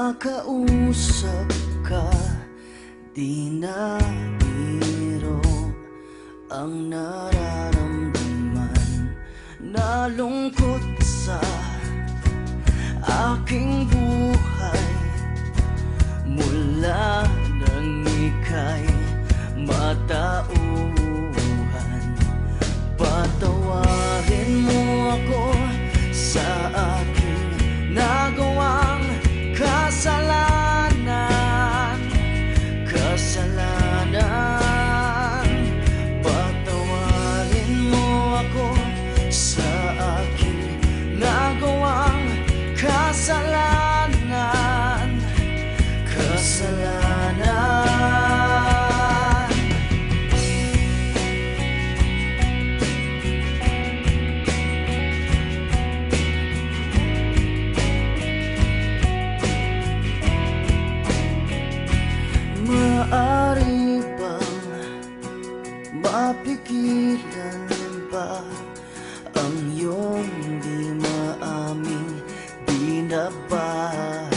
makausap ka Di na biro ang nararamdaman. Nalungkot sa aking buhay. Mula nang ika'y matauhan Maari bang mapigilan ba ang iyong di maaming binabalak?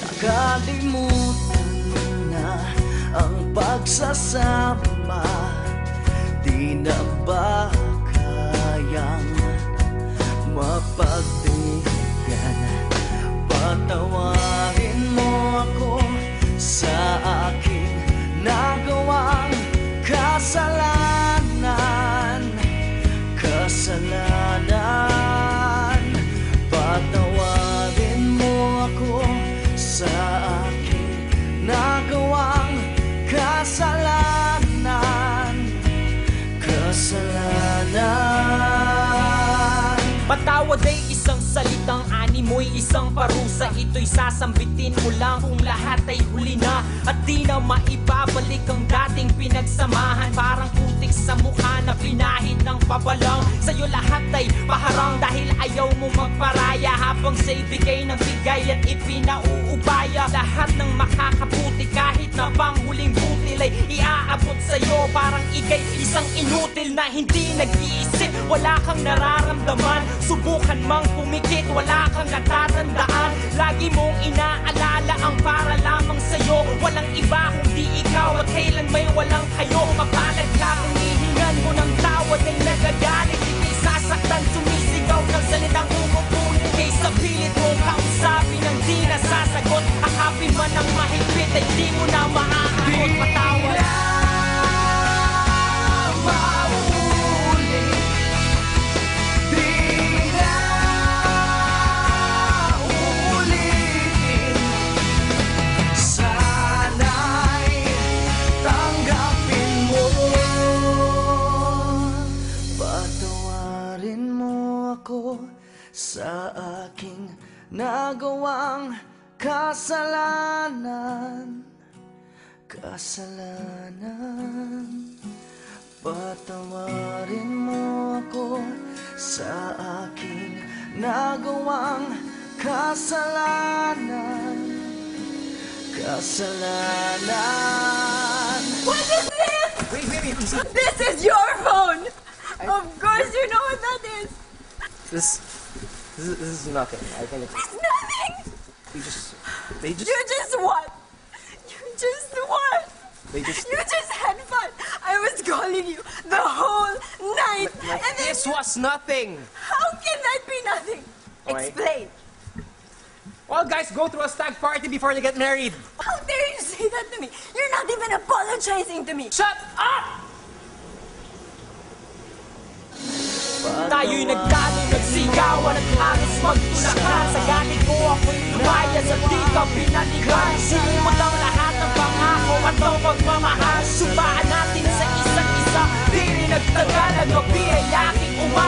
Nakalimutan na ang pagsasama. Di na animoy isang parusa. Ito'y sasambitin mo lang kung lahat ay huli na. At di na maibabalik ang dating pinagsamahan. Parang putik sa mukha na pinahid ng pabalang Sa'yo lahat ay paharang dahil ayaw mo magparaya. Habang sa'y bigay ng bigay at ipinauubaya Lahat ng makakabuti kahit na panghuling butil ay iaabot sa'yo. Parang ikay isang inutil na hindi nag-iisip. Wala kang nararamdaman Subukan mang pumikit, wala kang natatandaan Lagi mong inaalala ang para ay di mo na maaakot Patawad. Sana'y tanggapin mo Patawarin mo ako sa aking nagawang kasalanan Kasalanan Patawarin mo ako sa aking nagawang kasalanan Kasalanan What is this? Wait, wait, wait. This is your phone! Of course you know what that is! This, this, is, this is nothing. I think it's, It's nothing! they just, they just, You just what? You just they just. You just had fun! I was calling you the whole night! Like, and then this was nothing. how can that be nothing? Why? Explain. All guys go through a stag party before they get married. How dare you say that to me? You're not even apologizing to me! Shut up! Tayo'y nagtalo, nagsigawan at halos magtulakan Sa galit ko ako'y lumaya sa di ka patong pagmamahal Sumaan natin sa isa't isa. Di rin nagtagalan, wag biyay umahal